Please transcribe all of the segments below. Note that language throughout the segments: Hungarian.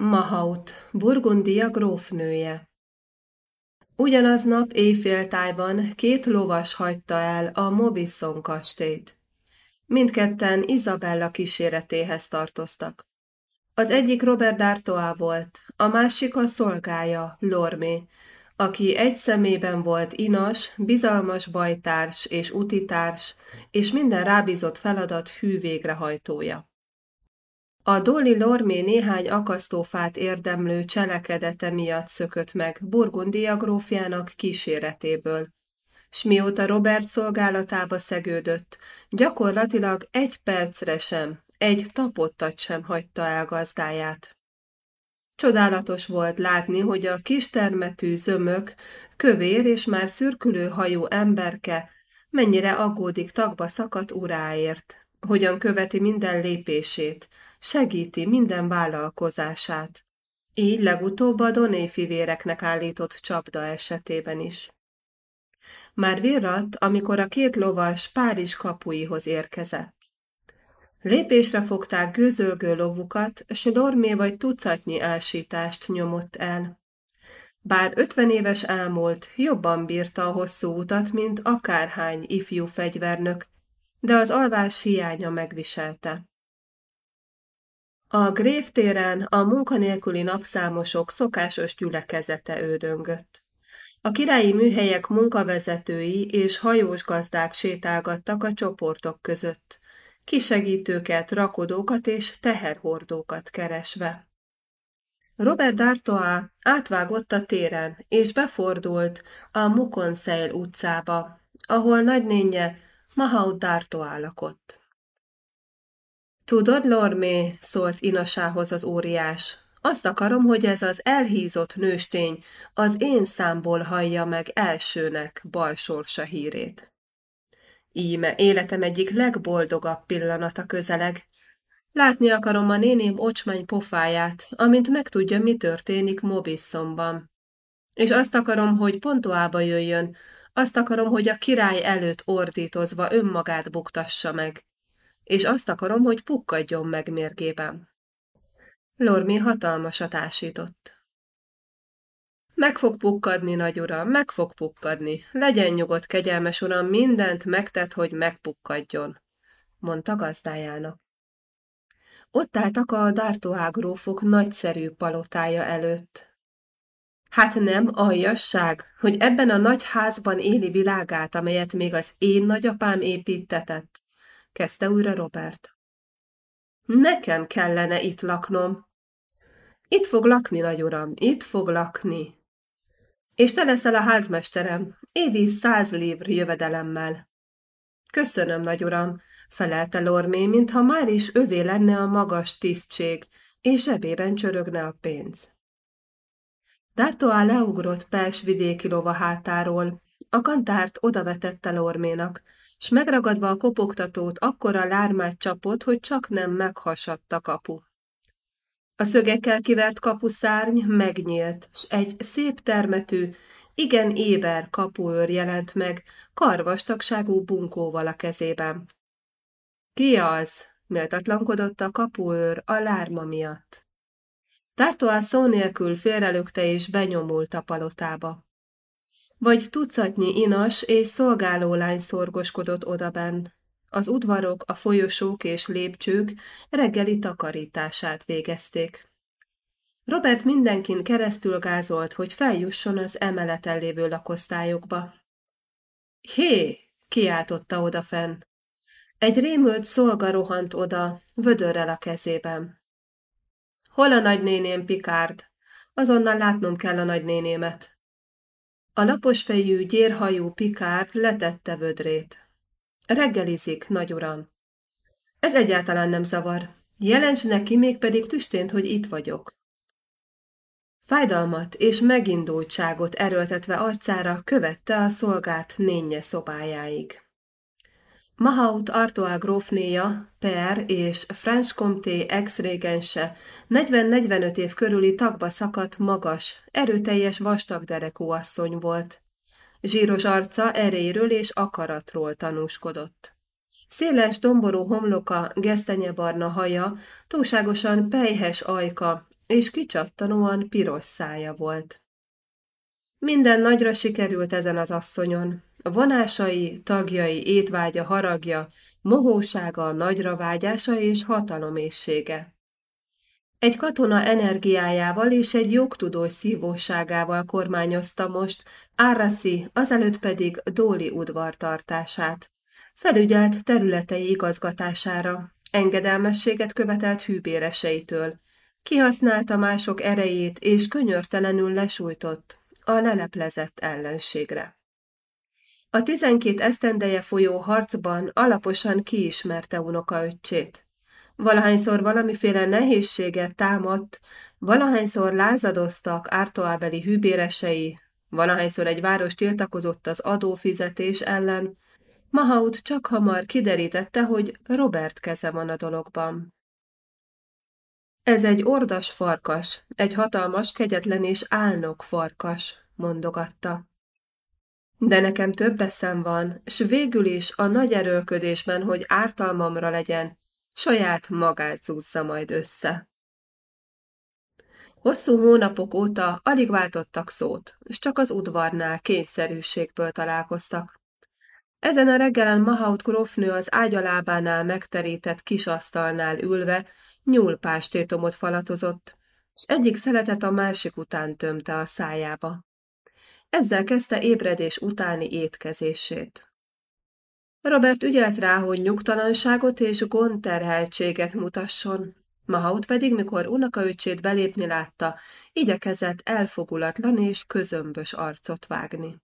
Mahaut, Burgundia grófnője. Ugyanaznap éjféltájban két lovas hagyta el a Mobisson kastélyt. Mindketten Isabella kíséretéhez tartoztak. Az egyik Robert D'Artois volt, a másik a szolgája, Lormé, aki egy szemében volt inas, bizalmas bajtárs és utitárs, és minden rábízott feladat hű végrehajtója. A Dolly Lormé néhány akasztófát érdemlő cselekedete miatt szökött meg Burgundia grófjának kíséretéből, s mióta Robert szolgálatába szegődött, gyakorlatilag egy percre sem, egy tapottat sem hagyta el gazdáját. Csodálatos volt látni, hogy a kistermetű zömök, kövér és már szürkülő hajú emberke mennyire aggódik tagba szakadt uráért, hogyan követi minden lépését, segíti minden vállalkozását. Így legutóbb a Doné fivéreknek állított csapda esetében is. Már virradt, amikor a két lovas Párizs kapuihoz érkezett. Lépésre fogták gőzölgő lovukat, s Lormé vagy tucatnyi ásítást nyomott el. Bár ötven éves elmúlt, jobban bírta a hosszú utat, mint akárhány ifjú fegyvernök, de az alvás hiánya megviselte. A grévtéren a munkanélküli napszámosok szokásos gyülekezete ődöngött. A királyi műhelyek munkavezetői és hajós gazdák sétálgattak a csoportok között, kisegítőket, rakodókat és teherhordókat keresve. Robert D'Artois átvágott a téren, és befordult a Mukonseil utcába, ahol nagynénye Mahaut D'Artois lakott. Tudod, Lormé, szólt Inasához az óriás, azt akarom, hogy ez az elhízott nőstény az én számból hallja meg elsőnek bal sorsa hírét. Íme életem egyik legboldogabb pillanata közeleg. Látni akarom a néném ocsmány pofáját, amint megtudja, mi történik Mobisszomban. És azt akarom, hogy pontoába jöjjön, azt akarom, hogy a király előtt ordítozva önmagát buktassa meg, és azt akarom, hogy pukkadjon meg mérgében. Lormi hatalmasat ásított. Meg fog pukkadni, nagy uram, meg fog pukkadni. Legyen nyugodt, kegyelmes uram, mindent megtett, hogy megpukkadjon, mondta gazdájának. Ott álltak a dártóágrófok nagyszerű palotája előtt. Hát nem aljasság, hogy ebben a nagy házban éli világát, amelyet még az én nagyapám építetett, kezdte újra Robert. Nekem kellene itt laknom. Itt fog lakni, nagy uram, itt fog lakni. És te leszel a házmesterem, évi száz livr jövedelemmel. Köszönöm, nagy uram, felelte Lormé, mintha már is övé lenne a magas tisztség, és zsebében csörögne a pénz. D'Artois leugrott Pels vidéki lova hátáról, a kantárt odavetette Lorménak, s megragadva a kopogtatót akkora lármát csapott, hogy csak nem meghasadt a kapu. A szögekkel kivert kapuszárny megnyílt, s egy szép termetű, igen éber kapuőr jelent meg, karvastagságú bunkóval a kezében. Ki az? méltatlankodott a kapuőr a lárma miatt. Tártóá szó nélkül félrelökte és benyomult a palotába vagy tucatnyi inas és szolgálólány szorgoskodott odabenn. Az udvarok, a folyosók és lépcsők reggeli takarítását végezték. Robert mindenkin keresztül gázolt, hogy feljusson az emeleten lévő lakosztályokba. Hé! kiáltotta odafenn. Egy rémült szolga rohant oda, vödörrel a kezében. Hol a nagynéném, Pikárd? Azonnal látnom kell a nagynénémet. A laposfejű, gyérhajú Pikár letette vödrét. Reggelizik, nagy uram. Ez egyáltalán nem zavar. Jelents neki, mégpedig tüstént, hogy itt vagyok. Fájdalmat és megindultságot erőltetve arcára követte a szolgát nénye szobájáig. Mahaut Artois grófnéja, Per és French Comté ex-régense 40-45 év körüli tagba szakadt magas, erőteljes vastagderekú asszony volt. Zsíros arca eréről és akaratról tanúskodott. Széles, domború homloka, gesztenyebarna haja, túlságosan pejhes ajka, és kicsattanóan piros szája volt. Minden nagyra sikerült ezen az asszonyon. A vonásai, tagjai, étvágya, haragja, mohósága, nagyra vágyása és hatalomészsége. Egy katona energiájával és egy jogtudós szívóságával kormányozta most Áraszi, azelőtt pedig Dóli udvartartását. Felügyelt területei igazgatására, engedelmességet követelt hűbéreseitől, kihasználta mások erejét és könyörtelenül lesújtott a leleplezett ellenségre. A tizenkét esztendeje folyó harcban alaposan kiismerte unokaöccsét. Valahányszor valamiféle nehézséget támadt, valahányszor lázadoztak ártoábeli hűbéresei, valahányszor egy város tiltakozott az adófizetés ellen, Mahaut csak hamar kiderítette, hogy Robert keze van a dologban. Ez egy ordas farkas, egy hatalmas, kegyetlen és álnok farkas, mondogatta. De nekem több eszem van, s végül is a nagy erőlködésben, hogy ártalmamra legyen, saját magát zúzza majd össze. Hosszú hónapok óta alig váltottak szót, és csak az udvarnál kényszerűségből találkoztak. Ezen a reggelen Mahaut grófnő az ágyalábánál megterített kis asztalnál ülve nyúlpástétomot falatozott, és egyik szeletet a másik után tömte a szájába. Ezzel kezdte ébredés utáni étkezését. Robert ügyelt rá, hogy nyugtalanságot és gondterheltséget mutasson, Mahaut pedig, mikor unokaöcsét belépni látta, igyekezett elfogulatlan és közömbös arcot vágni.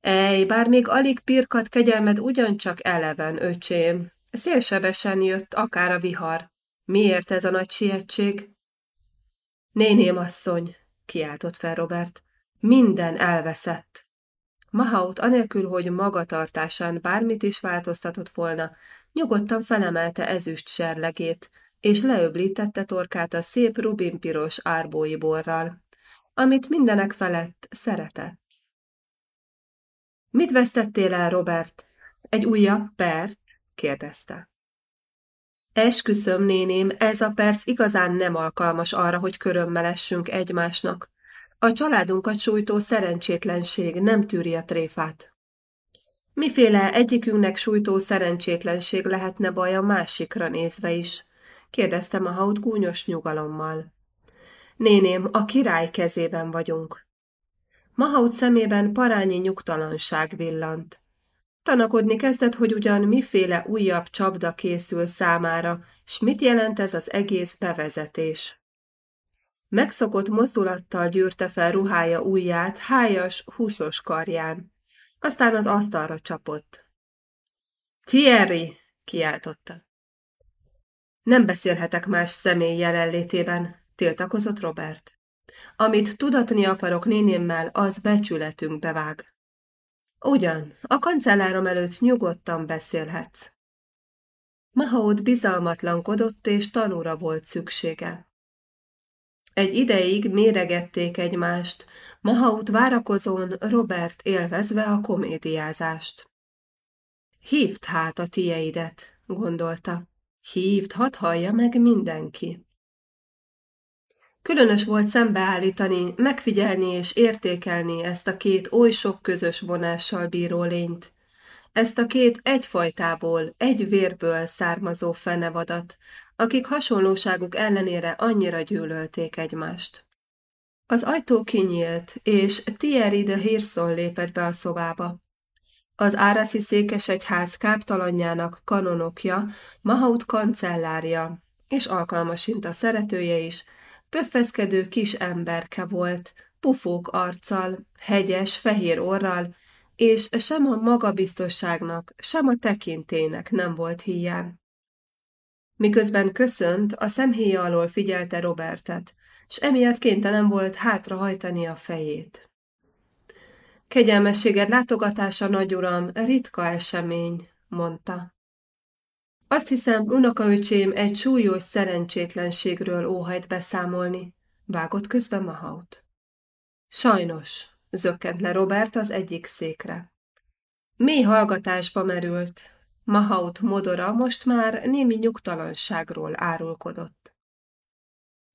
Ej, bár még alig pirkat kegyelmed ugyancsak eleven, öcsém. Szélsebesen jött, akár a vihar. Miért ez a nagy sietség? Néném asszony, kiáltott fel Robert, minden elveszett. Mahaut anélkül, hogy magatartásán bármit is változtatott volna, nyugodtan felemelte ezüst serlegét, és leöblítette torkát a szép rubinpiros árbói borral, amit mindenek felett szeretett. Mit vesztettél el, Robert? Egy újabb pert? kérdezte. Esküszöm, néném, ez a perc igazán nem alkalmas arra, hogy körömmelessünk egymásnak. A családunkat sújtó szerencsétlenség nem tűri a tréfát. Miféle egyikünknek sújtó szerencsétlenség lehetne baj a másikra nézve is? kérdeztem a haut gúnyos nyugalommal. Néném, a király kezében vagyunk. Mahaut szemében parányi nyugtalanság villant. Tanakodni kezdett, hogy ugyan miféle újabb csapda készül számára, s mit jelent ez az egész bevezetés. Megszokott mozdulattal gyűrte fel ruhája ujját, hájas, húsos karján. Aztán az asztalra csapott. Thierry! kiáltotta. Nem beszélhetek más személy jelenlétében, tiltakozott Robert. Amit tudatni akarok nénémmel, az becsületünkbe vág. Ugyan, a kancellárom előtt nyugodtan beszélhetsz. Mahaut bizalmatlankodott, és tanúra volt szüksége. Egy ideig méregették egymást, Mahaut várakozón, Robert élvezve a komédiázást. Hívd hát a tieidet, gondolta. Hívd, hadd hallja meg mindenki. Különös volt szembeállítani, megfigyelni és értékelni ezt a két oly sok közös vonással bíró lényt. Ezt a két egyfajtából, egy vérből származó fenevadat, akik hasonlóságuk ellenére annyira gyűlölték egymást. Az ajtó kinyílt, és Thierry de Hirson lépett be a szobába. Az Áraszi székesegyház káptalanjának kanonokja, Mahaut kancellárja, és alkalmasint a szeretője is, Pöffeszkedő kis emberke volt, pufók arccal, hegyes, fehér orral, és sem a magabiztosságnak, sem a tekintének nem volt hiány. Miközben köszönt, a szemhéja alól figyelte Robertet, s emiatt kénytelen volt hátrahajtani a fejét. Kegyelmességed látogatása, nagy uram, ritka esemény, mondta. Azt hiszem, unokaöcsém egy súlyos szerencsétlenségről óhajt beszámolni, vágott közben Mahaut. Sajnos, zökkent le Robert az egyik székre. Mély hallgatásba merült. Mahaut modora most már némi nyugtalanságról árulkodott.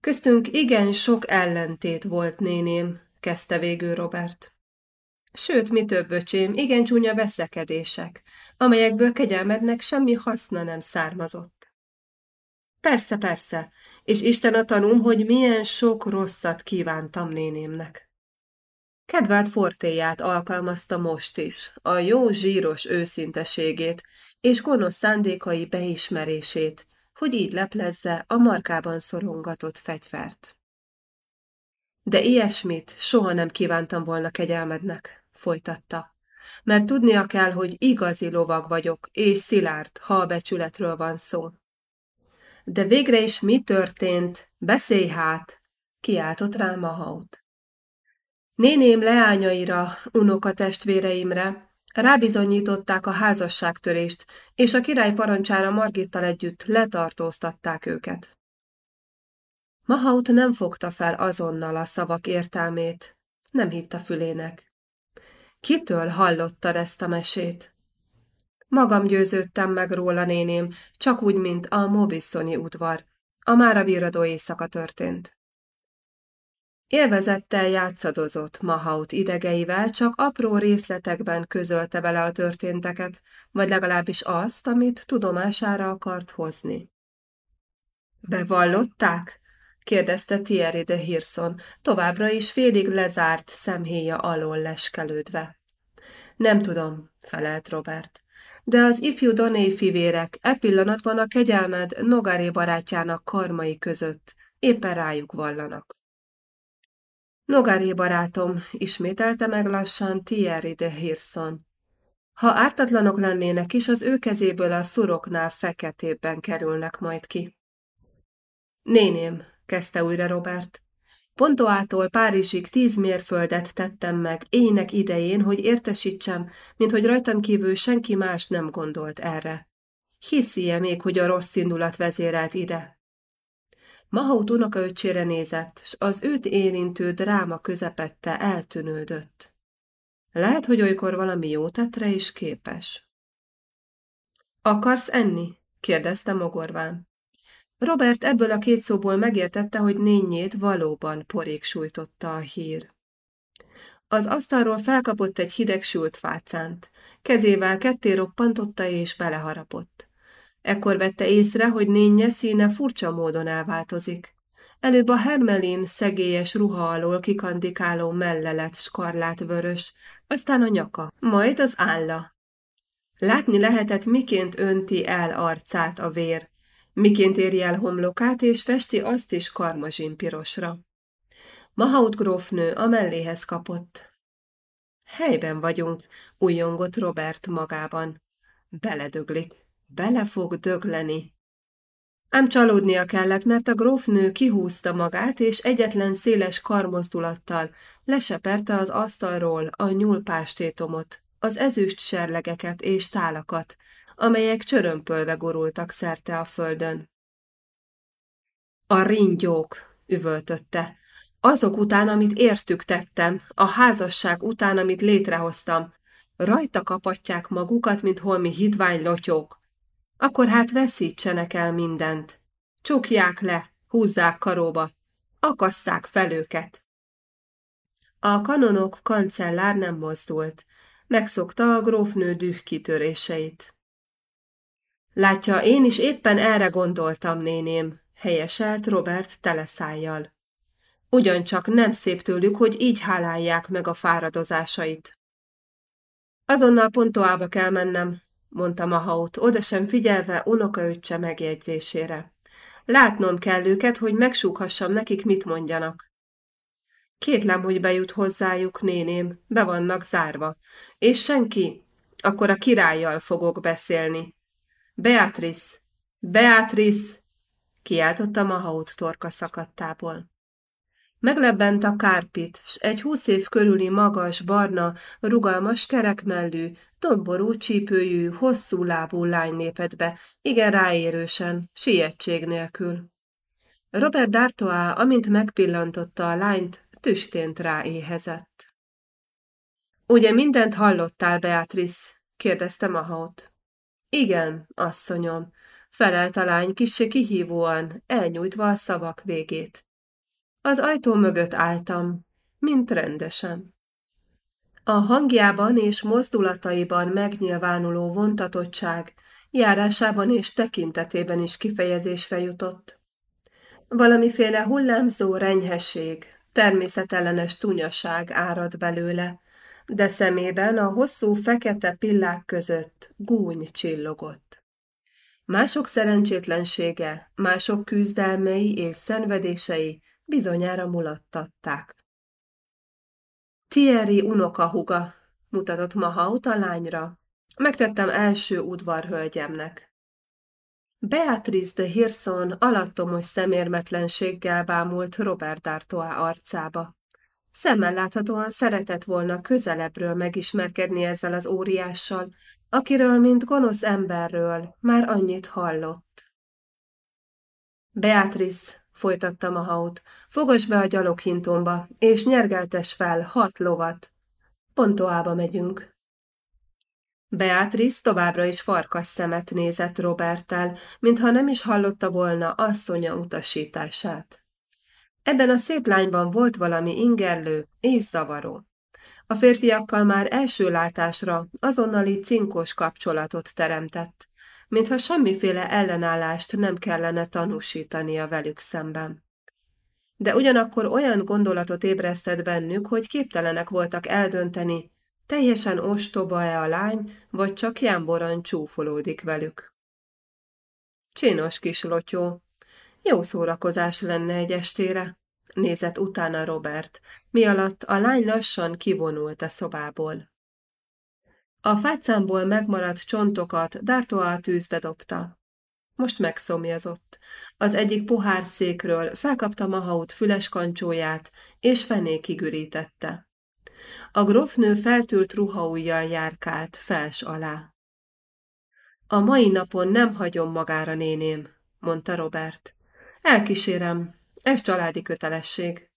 Köztünk igen sok ellentét volt, néném, kezdte végül Robert. Sőt, mi több, öcsém, igen csúnya veszekedések, amelyekből kegyelmednek semmi haszna nem származott. Persze, persze, és Isten a tanúm, hogy milyen sok rosszat kívántam nénémnek. Kedvelt fortéját alkalmazta most is, a jó zsíros őszinteségét és gonosz szándékai beismerését, hogy így leplezze a markában szorongatott fegyvert. De ilyesmit soha nem kívántam volna kegyelmednek, folytatta, mert tudnia kell, hogy igazi lovag vagyok, és szilárd, ha a becsületről van szó. De végre is mi történt? Beszélj hát! kiáltott rá Mahaut. Néném leányaira, unoka testvéreimre rábizonyították a házasságtörést, és a király parancsára Margittal együtt letartóztatták őket. Mahaut nem fogta fel azonnal a szavak értelmét, nem hitt a fülének. Kitől hallottad ezt a mesét? Magam győződtem meg róla, néném, csak úgy, mint a Mobiszoni udvar. A mára bíradó éjszaka történt. Élvezettel játszadozott Mahaut idegeivel, csak apró részletekben közölte vele a történteket, vagy legalábbis azt, amit tudomására akart hozni. Bevallották? kérdezte Thierry de Hirson, továbbra is félig lezárt szemhéja alól leskelődve. Nem tudom, felelt Robert. De az ifjú Doné fivérek e pillanatban a kegyelmed Nogaré barátjának karmai között éppen rájuk vallanak. Nogaré barátom, ismételte meg lassan Thierry de Hirson. Ha ártatlanok lennének is, az ő kezéből a szuroknál feketében kerülnek majd ki. Néném, kezdte újra Robert. Pontoától Párizsig tíz mérföldet tettem meg ének idején, hogy értesítsem, mint hogy rajtam kívül senki más nem gondolt erre. Hiszi-e még, hogy a rossz indulat vezérelt ide? Mahaut unokaöccsére nézett, s az őt érintő dráma közepette eltűnődött. Lehet, hogy olykor valami jó tetre is képes. Akarsz enni? kérdezte mogorván. Robert ebből a két szóból megértette, hogy nényét valóban porék sújtotta a hír. Az asztalról felkapott egy hideg sült fácánt, kezével ketté roppantotta és beleharapott. Ekkor vette észre, hogy nénye színe furcsa módon elváltozik. Előbb a hermelin szegélyes ruha alól kikandikáló melle lett skarlát vörös, aztán a nyaka, majd az álla. Látni lehetett, miként önti el arcát a vér, miként éri el homlokát, és festi azt is karmazsin pirosra. Mahaut grófnő a melléhez kapott. Helyben vagyunk, újongott Robert magában. Beledöglik, bele fog dögleni. Ám csalódnia kellett, mert a grófnő kihúzta magát, és egyetlen széles karmozdulattal leseperte az asztalról a nyúlpástétomot, az ezüst serlegeket és tálakat, amelyek csörömpölve gurultak szerte a földön. A ringyók, üvöltötte. Azok után, amit értük tettem, a házasság után, amit létrehoztam, rajta kapatják magukat, mint holmi hitvány lotyók. Akkor hát veszítsenek el mindent. Csukják le, húzzák karóba, akasszák fel őket. A kanonok kancellár nem mozdult, megszokta a grófnő düh kitöréseit. Látja, én is éppen erre gondoltam, néném, helyeselt Robert teleszájjal. Ugyancsak nem szép tőlük, hogy így hálálják meg a fáradozásait. Azonnal pontoába kell mennem, mondta Mahaut, oda sem figyelve unokaöccse megjegyzésére. Látnom kell őket, hogy megsúghassam nekik, mit mondjanak. Kétlem, hogy bejut hozzájuk, néném, be vannak zárva. És senki? Akkor a királlyal fogok beszélni. Beatrice! Beatrice! kiáltotta Mahaut torka szakadtából. Meglebbent a kárpit, s egy húsz év körüli magas, barna, rugalmas kerekmellű, tomború csípőjű, hosszú lábú lány népett be, igen ráérősen, sietség nélkül. Robert D'Artois, amint megpillantotta a lányt, tüstént ráéhezett. Ugye mindent hallottál, Beatrice? kérdezte Mahaut. Igen, asszonyom, felelt a lány kissé kihívóan, elnyújtva a szavak végét. Az ajtó mögött álltam, mint rendesen. A hangjában és mozdulataiban megnyilvánuló vontatottság járásában és tekintetében is kifejezésre jutott. Valamiféle hullámzó renyhesség, természetellenes tunyaság árad belőle, de szemében a hosszú fekete pillák között gúny csillogott. Mások szerencsétlensége, mások küzdelmei és szenvedései bizonyára mulattatták. Thierry unokahuga, mutatott Mahaut a lányra. Megtettem első udvarhölgyemnek. Beatrice de Hirson alattomos szemérmetlenséggel bámult Robert D'Artois arcába. Szemmel láthatóan szeretett volna közelebbről megismerkedni ezzel az óriással, akiről, mint gonosz emberről, már annyit hallott. Beatrice, folytatta Mahaut, fogas be a gyaloghintomba, és nyergeltes fel hat lovat. Pontoába megyünk. Beatrice továbbra is farkas szemet nézett Roberttel, mintha nem is hallotta volna asszonya utasítását. Ebben a szép lányban volt valami ingerlő és zavaró. A férfiakkal már első látásra azonnali cinkos kapcsolatot teremtett, mintha semmiféle ellenállást nem kellene tanúsítania velük szemben. De ugyanakkor olyan gondolatot ébresztett bennük, hogy képtelenek voltak eldönteni, teljesen ostoba-e a lány, vagy csak jámboran csúfolódik velük. Csinos kis lotyó, jó szórakozás lenne egy estére, nézett utána Robert, mi alatt a lány lassan kivonult a szobából. A fácámból megmaradt csontokat a tűzbe dobta. Most megszomjazott. Az egyik pohár székről felkapta Mahaut füles kancsóját, és fenékig ürítette. A grófnő feltült ruhaujjal járkált fels alá. A mai napon nem hagyom magára, néném, mondta Robert. Elkísérem, ez családi kötelesség.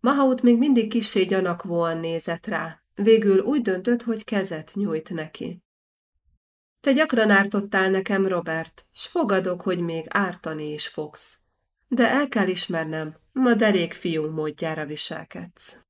Mahaut még mindig kissé gyanakvóan nézett rá. Végül úgy döntött, hogy kezet nyújt neki. Te gyakran ártottál nekem, Robert, s fogadok, hogy még ártani is fogsz. De el kell ismernem, ma derék fiú módjára viselkedsz.